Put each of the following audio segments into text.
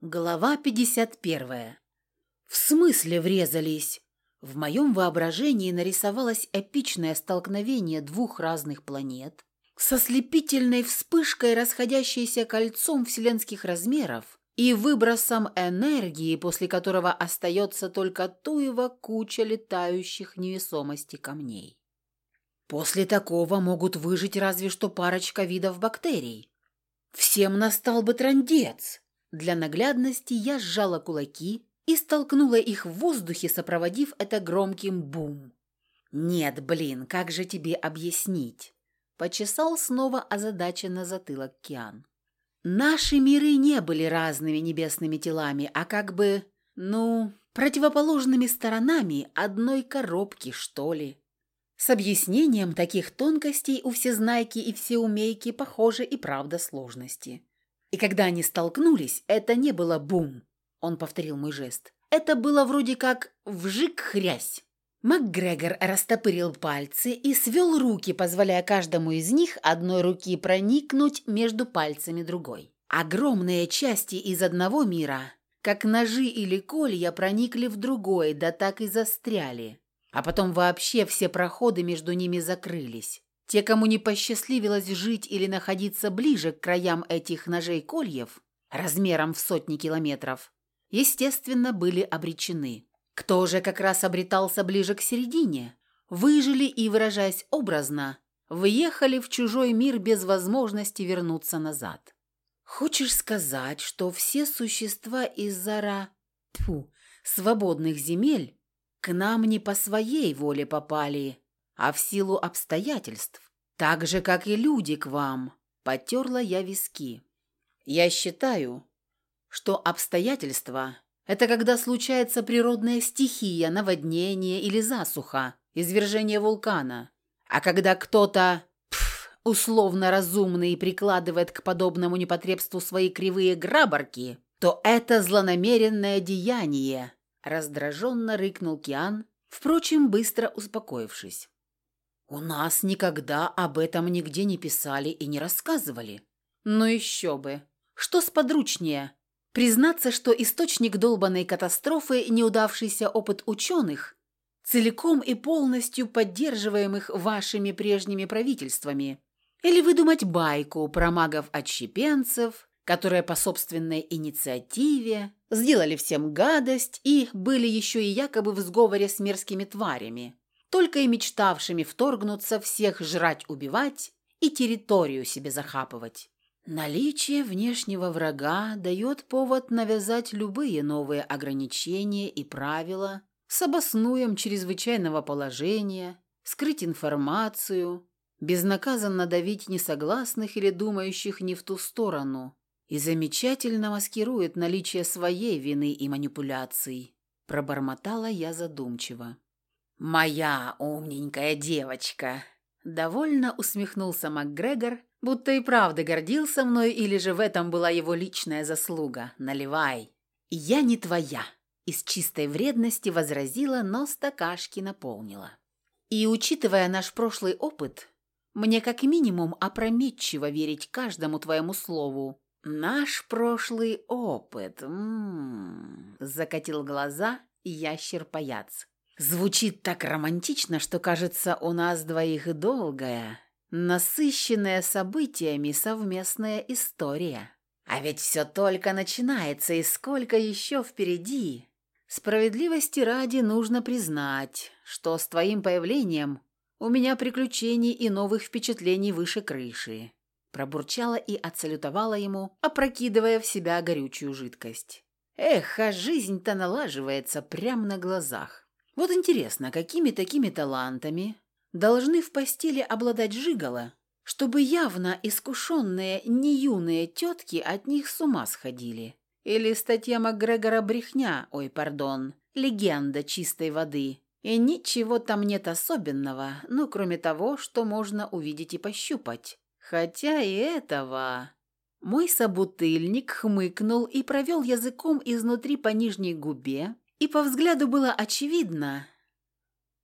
Глава 51. В смысле врезались? В моем воображении нарисовалось эпичное столкновение двух разных планет со слепительной вспышкой, расходящейся кольцом вселенских размеров и выбросом энергии, после которого остается только туева куча летающих невесомости камней. После такого могут выжить разве что парочка видов бактерий. Всем настал бы трандец. Для наглядности я сжала кулаки и столкнула их в воздухе, сопроводив это громким бум. «Нет, блин, как же тебе объяснить?» Почесал снова озадаченно затылок Киан. «Наши миры не были разными небесными телами, а как бы, ну, противоположными сторонами одной коробки, что ли». С объяснением таких тонкостей у всезнайки и всеумейки, похоже, и правда сложности. И когда они столкнулись, это не было бум, он повторил мой жест. Это было вроде как вжик-хрясь. МакГрегор растопырил пальцы и свел руки, позволяя каждому из них одной руки проникнуть между пальцами другой. Огромные части из одного мира, как ножи или колья, проникли в другой, да так и застряли. А потом вообще все проходы между ними закрылись. Те, кому не посчастливилось жить или находиться ближе к краям этих ножей-кольев, размером в сотни километров, естественно, были обречены. Кто же как раз обретался ближе к середине, выжили и, выражаясь образно, въехали в чужой мир без возможности вернуться назад. Хочешь сказать, что все существа из зара, тьфу, свободных земель к нам не по своей воле попали, а в силу обстоятельств, так же, как и люди к вам, потерла я виски. Я считаю, что обстоятельства – это когда случается природная стихия, наводнение или засуха, извержение вулкана. А когда кто-то, условно разумный, прикладывает к подобному непотребству свои кривые грабарки, то это злонамеренное деяние, раздраженно рыкнул Киан, впрочем, быстро успокоившись. «У нас никогда об этом нигде не писали и не рассказывали». «Ну еще бы! Что сподручнее? Признаться, что источник долбанной катастрофы – неудавшийся опыт ученых, целиком и полностью поддерживаемых вашими прежними правительствами, или выдумать байку про магов-отщепенцев, которые по собственной инициативе сделали всем гадость и были еще и якобы в сговоре с мерзкими тварями, только и мечтавшими вторгнуться, всех жрать-убивать и территорию себе захапывать. Наличие внешнего врага дает повод навязать любые новые ограничения и правила с обоснуем чрезвычайного положения, скрыть информацию, безнаказанно давить несогласных или думающих не в ту сторону и замечательно маскирует наличие своей вины и манипуляций. Пробормотала я задумчиво. «Моя умненькая девочка!» Довольно усмехнулся МакГрегор, будто и правда гордился мной, или же в этом была его личная заслуга. «Наливай!» «Я не твоя!» Из чистой вредности возразила, но стакашки наполнила. И, учитывая наш прошлый опыт, мне как минимум опрометчиво верить каждому твоему слову. Наш прошлый опыт, м м-м-м, закатил глаза ящер-паяц. Звучит так романтично, что кажется, у нас двоих долгая, насыщенная событиями совместная история. А ведь все только начинается, и сколько еще впереди. Справедливости ради нужно признать, что с твоим появлением у меня приключений и новых впечатлений выше крыши. Пробурчала и отсалютовала ему, опрокидывая в себя горючую жидкость. Эх, а жизнь-то налаживается прямо на глазах. Вот интересно, какими такими талантами должны в постели обладать жигало, чтобы явно искушенные неюные тетки от них с ума сходили? Или статья Макгрегора брехня, ой, пардон, легенда чистой воды. И ничего там нет особенного, ну, кроме того, что можно увидеть и пощупать. Хотя и этого... Мой собутыльник хмыкнул и провел языком изнутри по нижней губе, и по взгляду было очевидно,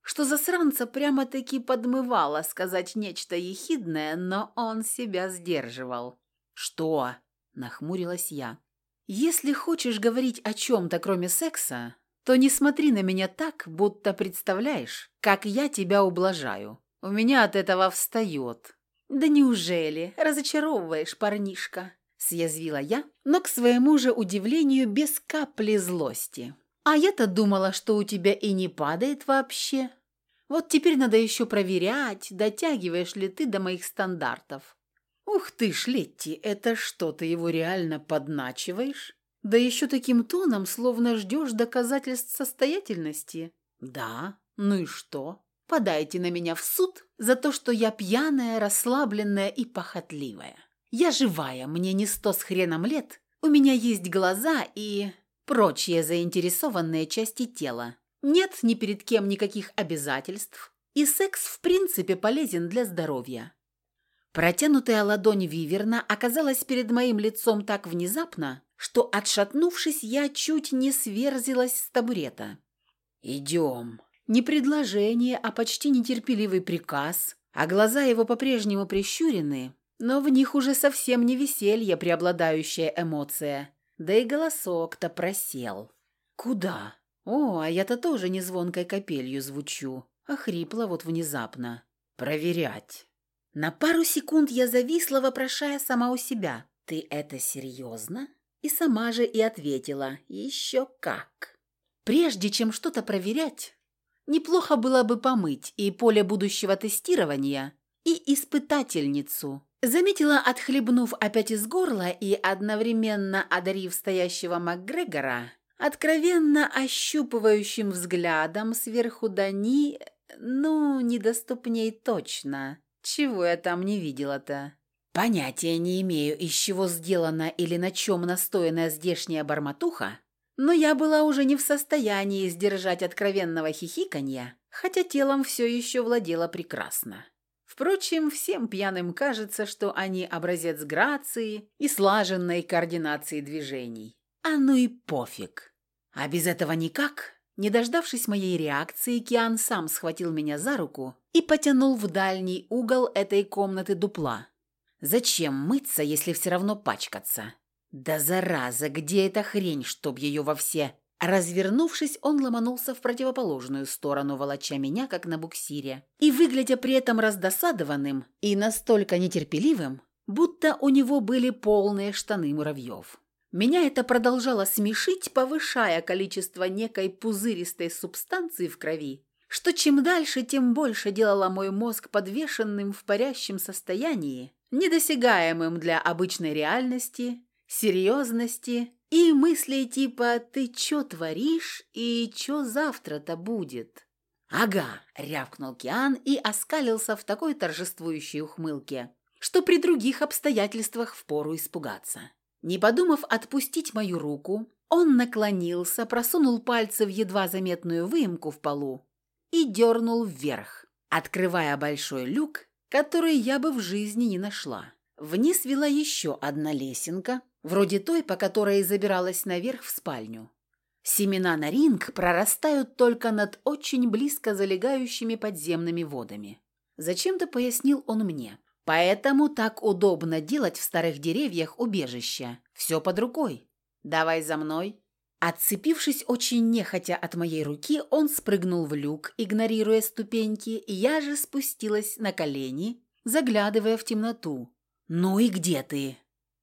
что засранца прямо-таки подмывало сказать нечто ехидное, но он себя сдерживал. «Что?» – нахмурилась я. Если хочешь говорить о чем-то, кроме секса, то не смотри на меня так, будто представляешь, как я тебя ублажаю. У меня от этого встает». «Да неужели? Разочаровываешь, парнишка?» – съязвила я, но к своему же удивлению без капли злости. «А я-то думала, что у тебя и не падает вообще. Вот теперь надо еще проверять, дотягиваешь ли ты до моих стандартов». «Ух ты ж, Летти, это что, ты его реально подначиваешь?» Да еще таким тоном, словно ждешь доказательств состоятельности. Да, ну и что? Подайте на меня в суд за то, что я пьяная, расслабленная и похотливая. Я живая, мне не сто с хреном лет, у меня есть глаза и прочие заинтересованные части тела. Нет ни перед кем никаких обязательств, и секс в принципе полезен для здоровья. Протянутая ладонь Виверна оказалась перед моим лицом так внезапно, что, отшатнувшись, я чуть не сверзилась с табурета. «Идем». Не предложение, а почти нетерпеливый приказ, а глаза его по-прежнему прищурены, но в них уже совсем не веселье, преобладающая эмоция, да и голосок-то просел. «Куда?» «О, а я-то тоже не звонкой капелью звучу, а хрипло вот внезапно. Проверять». На пару секунд я зависла, вопрошая сама у себя. «Ты это серьезно?» И сама же и ответила «Еще как». Прежде чем что-то проверять, неплохо было бы помыть и поле будущего тестирования, и испытательницу. Заметила, отхлебнув опять из горла и одновременно одарив стоящего МакГрегора, откровенно ощупывающим взглядом сверху до ни... ну, недоступней точно. Чего я там не видела-то? Понятия не имею, из чего сделана или на чем настоянная здешняя барматуха, но я была уже не в состоянии сдержать откровенного хихиканья, хотя телом все еще владела прекрасно. Впрочем, всем пьяным кажется, что они образец грации и слаженной координации движений. А ну и пофиг. А без этого никак. Не дождавшись моей реакции, Киан сам схватил меня за руку и потянул в дальний угол этой комнаты дупла, Зачем мыться, если все равно пачкаться? Да зараза, где эта хрень, чтоб ее во все... Развернувшись, он ломанулся в противоположную сторону, волоча меня, как на буксире, и выглядя при этом раздосадованным и настолько нетерпеливым, будто у него были полные штаны муравьев. Меня это продолжало смешить, повышая количество некой пузыристой субстанции в крови, что чем дальше, тем больше делало мой мозг подвешенным в парящем состоянии, недосягаемым для обычной реальности, серьезности и мыслей типа «ты чё творишь и чё завтра-то будет?» «Ага», — рявкнул Киан и оскалился в такой торжествующей ухмылке, что при других обстоятельствах впору испугаться. Не подумав отпустить мою руку, он наклонился, просунул пальцы в едва заметную выемку в полу и дернул вверх, открывая большой люк, который я бы в жизни не нашла. Вниз вела еще одна лесенка, вроде той, по которой забиралась наверх в спальню. Семена на ринг прорастают только над очень близко залегающими подземными водами. Зачем-то пояснил он мне. Поэтому так удобно делать в старых деревьях убежище. Все под рукой. Давай за мной. Отцепившись очень нехотя от моей руки, он спрыгнул в люк, игнорируя ступеньки, и я же спустилась на колени, заглядывая в темноту. «Ну и где ты?»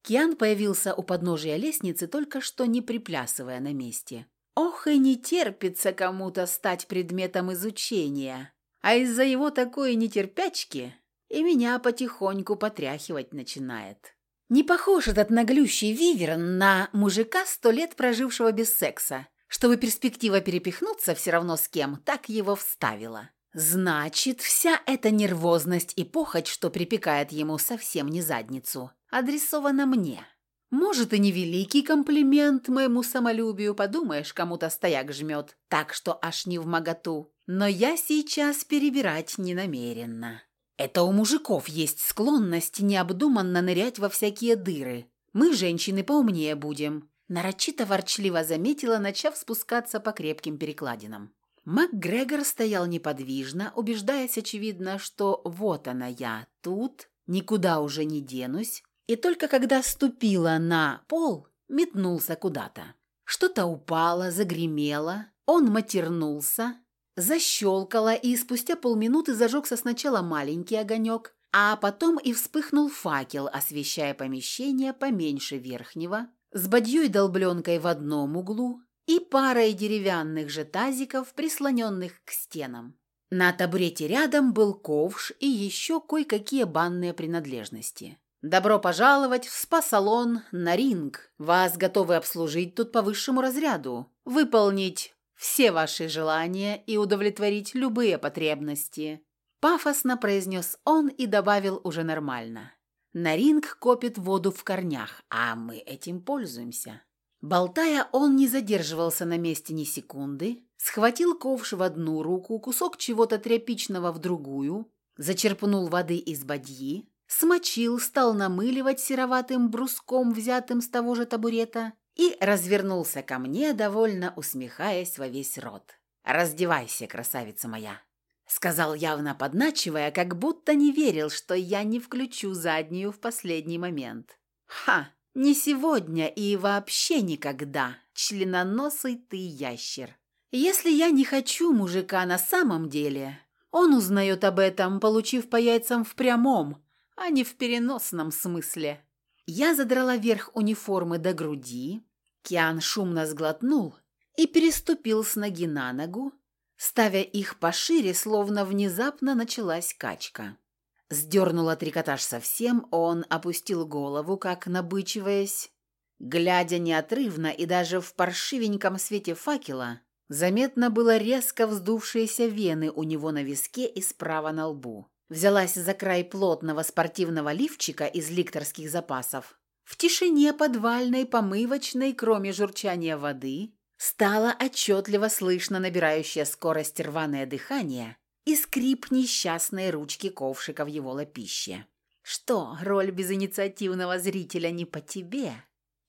Киан появился у подножия лестницы, только что не приплясывая на месте. «Ох и не терпится кому-то стать предметом изучения, а из-за его такой нетерпячки и меня потихоньку потряхивать начинает». Не похож этот наглющий виверн на мужика, сто лет прожившего без секса. Чтобы перспектива перепихнуться все равно с кем, так его вставила. Значит, вся эта нервозность и похоть, что припекает ему совсем не задницу, адресована мне. Может, и невеликий комплимент моему самолюбию, подумаешь, кому-то стояк жмет, так что аж не в моготу. Но я сейчас перебирать не намерена. Это у мужиков есть склонность необдуманно нырять во всякие дыры. Мы, женщины, поумнее будем. Нарочито ворчливо заметила, начав спускаться по крепким перекладинам. МакГрегор стоял неподвижно, убеждаясь, очевидно, что вот она я, тут, никуда уже не денусь. И только когда ступила на пол, метнулся куда-то. Что-то упало, загремело, он матернулся, защелкало, и спустя полминуты зажегся сначала маленький огонек, а потом и вспыхнул факел, освещая помещение поменьше верхнего, с бадьей-долбленкой в одном углу и парой деревянных же тазиков, прислоненных к стенам. На табурете рядом был ковш и еще кое-какие банные принадлежности. «Добро пожаловать в спа-салон на ринг. Вас готовы обслужить тут по высшему разряду, выполнить все ваши желания и удовлетворить любые потребности». Пафосно произнес он и добавил уже нормально. «На ринг копит воду в корнях, а мы этим пользуемся». Болтая, он не задерживался на месте ни секунды, схватил ковш в одну руку, кусок чего-то тряпичного в другую, зачерпнул воды из бадьи, смочил, стал намыливать сероватым бруском, взятым с того же табурета, и развернулся ко мне, довольно усмехаясь во весь рот. «Раздевайся, красавица моя!» Сказал явно подначивая, как будто не верил, что я не включу заднюю в последний момент. «Ха! Не сегодня и вообще никогда, членоносый ты ящер. Если я не хочу мужика на самом деле, он узнает об этом, получив по яйцам в прямом, а не в переносном смысле. Я задрала верх униформы до груди, Киан шумно сглотнул и переступил с ноги на ногу, ставя их пошире, словно внезапно началась качка. Сдернула трикотаж совсем, он опустил голову, как набычиваясь. Глядя неотрывно и даже в паршивеньком свете факела, заметно было резко вздувшиеся вены у него на виске и справа на лбу. Взялась за край плотного спортивного лифчика из ликторских запасов. В тишине подвальной помывочной, кроме журчания воды, стало отчетливо слышно набирающее скорость рваное дыхание и скрип несчастной ручки ковшика в его лапище. «Что, роль безинициативного зрителя не по тебе?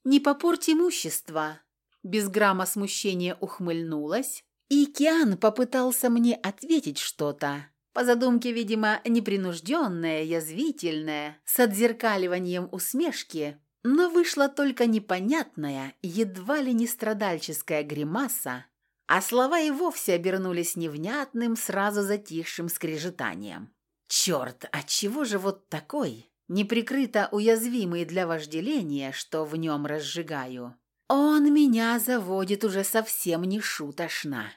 Не попорть имущество?» Без грамма смущения ухмыльнулась, и Киан попытался мне ответить что-то, по задумке, видимо, непринужденное, язвительное, с отзеркаливанием усмешки, но вышла только непонятная, едва ли не страдальческая гримаса, а слова и вовсе обернулись невнятным, сразу затихшим скрежетанием. «Черт, отчего же вот такой, неприкрыто уязвимый для вожделения, что в нем разжигаю? Он меня заводит уже совсем не шутошно.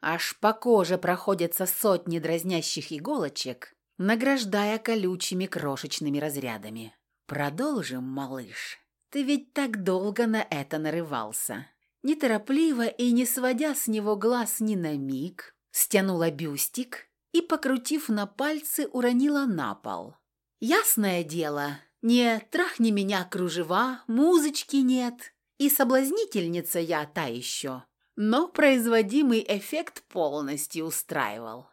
Аж по коже проходятся сотни дразнящих иголочек, награждая колючими крошечными разрядами. Продолжим, малыш. Ты ведь так долго на это нарывался неторопливо и не сводя с него глаз ни на миг, стянула бюстик и, покрутив на пальцы, уронила на пол. «Ясное дело, не трахни меня кружева, музычки нет, и соблазнительница я та еще, но производимый эффект полностью устраивал».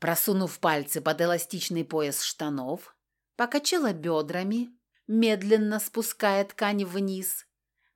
Просунув пальцы под эластичный пояс штанов, покачала бедрами, медленно спуская ткань вниз,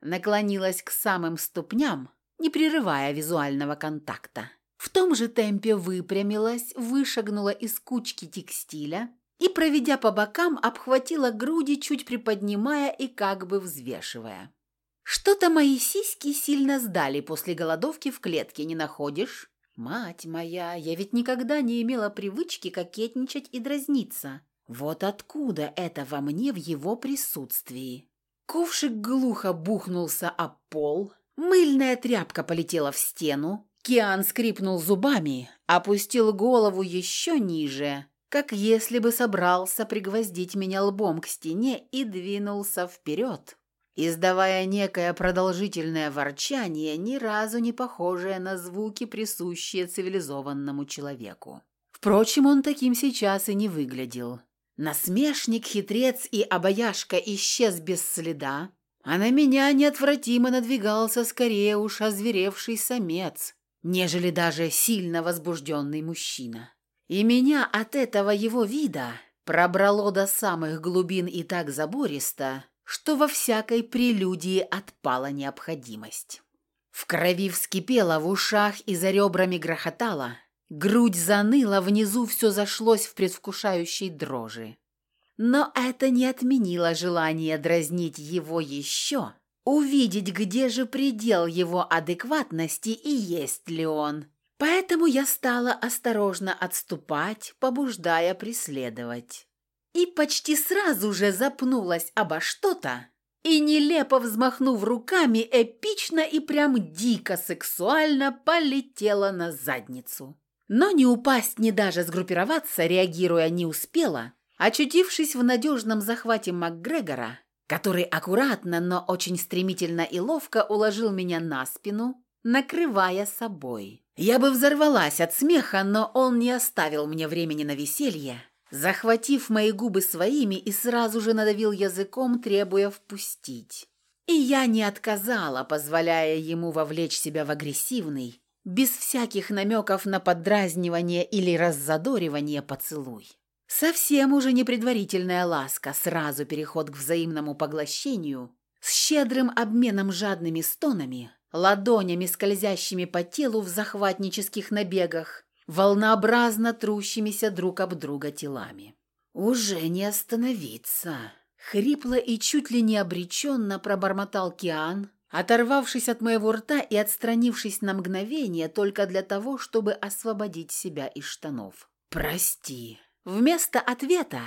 наклонилась к самым ступням, не прерывая визуального контакта. В том же темпе выпрямилась, вышагнула из кучки текстиля и, проведя по бокам, обхватила груди, чуть приподнимая и как бы взвешивая. «Что-то мои сиськи сильно сдали после голодовки в клетке, не находишь?» «Мать моя, я ведь никогда не имела привычки кокетничать и дразниться. Вот откуда это во мне в его присутствии?» Ковшик глухо бухнулся об пол, мыльная тряпка полетела в стену, Киан скрипнул зубами, опустил голову еще ниже, как если бы собрался пригвоздить меня лбом к стене и двинулся вперед, издавая некое продолжительное ворчание, ни разу не похожее на звуки, присущие цивилизованному человеку. Впрочем, он таким сейчас и не выглядел. Насмешник, хитрец и обаяшка исчез без следа, а на меня неотвратимо надвигался скорее уж озверевший самец, нежели даже сильно возбужденный мужчина. И меня от этого его вида пробрало до самых глубин и так забористо, что во всякой прелюдии отпала необходимость. В крови вскипело, в ушах и за ребрами грохотало – Грудь заныла, внизу все зашлось в предвкушающей дрожи. Но это не отменило желание дразнить его еще увидеть, где же предел его адекватности и есть ли он. Поэтому я стала осторожно отступать, побуждая преследовать. И почти сразу же запнулась обо что-то и, нелепо взмахнув руками, эпично и прям дико сексуально полетела на задницу. Но не упасть, ни даже сгруппироваться, реагируя не успела, очутившись в надежном захвате МакГрегора, который аккуратно, но очень стремительно и ловко уложил меня на спину, накрывая собой. Я бы взорвалась от смеха, но он не оставил мне времени на веселье, захватив мои губы своими и сразу же надавил языком, требуя впустить. И я не отказала, позволяя ему вовлечь себя в агрессивный, без всяких намеков на поддразнивание или раззадоривание поцелуй. Совсем уже не предварительная ласка, сразу переход к взаимному поглощению, с щедрым обменом жадными стонами, ладонями, скользящими по телу в захватнических набегах, волнообразно трущимися друг об друга телами. «Уже не остановиться!» Хрипло и чуть ли не обреченно пробормотал Киан, оторвавшись от моего рта и отстранившись на мгновение только для того, чтобы освободить себя из штанов. «Прости». Вместо ответа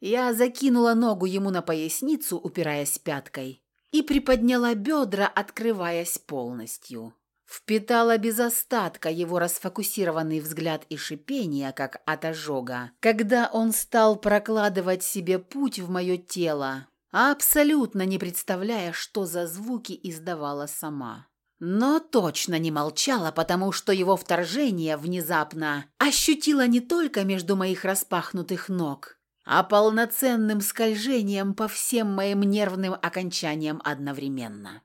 я закинула ногу ему на поясницу, упираясь пяткой, и приподняла бедра, открываясь полностью. Впитала без остатка его расфокусированный взгляд и шипение, как от ожога, когда он стал прокладывать себе путь в мое тело, абсолютно не представляя, что за звуки издавала сама. Но точно не молчала, потому что его вторжение внезапно ощутила не только между моих распахнутых ног, а полноценным скольжением по всем моим нервным окончаниям одновременно.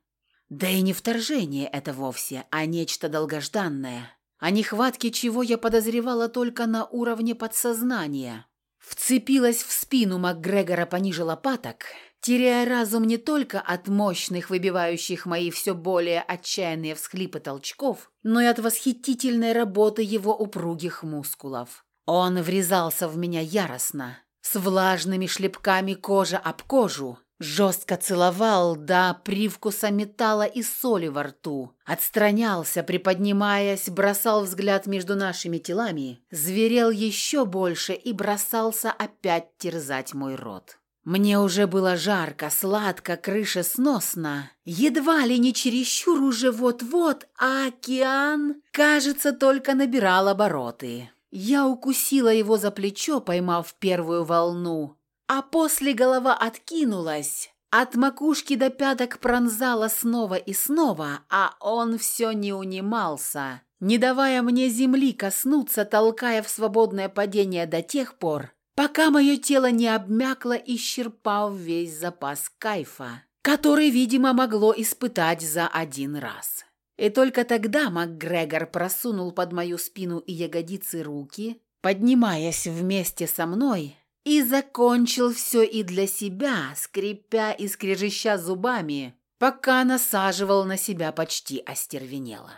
Да и не вторжение это вовсе, а нечто долгожданное, о нехватке чего я подозревала только на уровне подсознания. Вцепилась в спину МакГрегора пониже лопаток, теряя разум не только от мощных, выбивающих мои все более отчаянные всхлипы толчков, но и от восхитительной работы его упругих мускулов. Он врезался в меня яростно, с влажными шлепками кожа об кожу, Жестко целовал до привкуса металла и соли во рту. Отстранялся, приподнимаясь, бросал взгляд между нашими телами, зверел еще больше и бросался опять терзать мой рот. Мне уже было жарко, сладко, крыша сносна. Едва ли не чересчур уже вот-вот, а океан, кажется, только набирал обороты. Я укусила его за плечо, поймав первую волну, а после голова откинулась, от макушки до пяток пронзала снова и снова, а он все не унимался, не давая мне земли коснуться, толкая в свободное падение до тех пор, пока мое тело не обмякло, исчерпав весь запас кайфа, который, видимо, могло испытать за один раз. И только тогда МакГрегор просунул под мою спину и ягодицы руки, поднимаясь вместе со мной, и закончил все и для себя, скрипя и скрежеща зубами, пока насаживал на себя почти остервенело.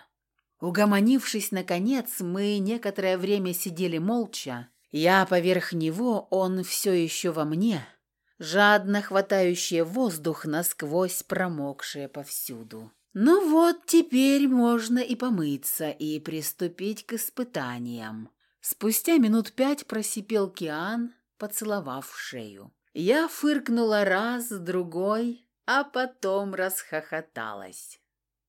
Угомонившись, наконец, мы некоторое время сидели молча. Я поверх него, он все еще во мне, жадно хватающие воздух насквозь промокшие повсюду. Ну вот, теперь можно и помыться, и приступить к испытаниям. Спустя минут пять просипел Киан, поцеловав шею. Я фыркнула раз, другой, а потом расхохоталась.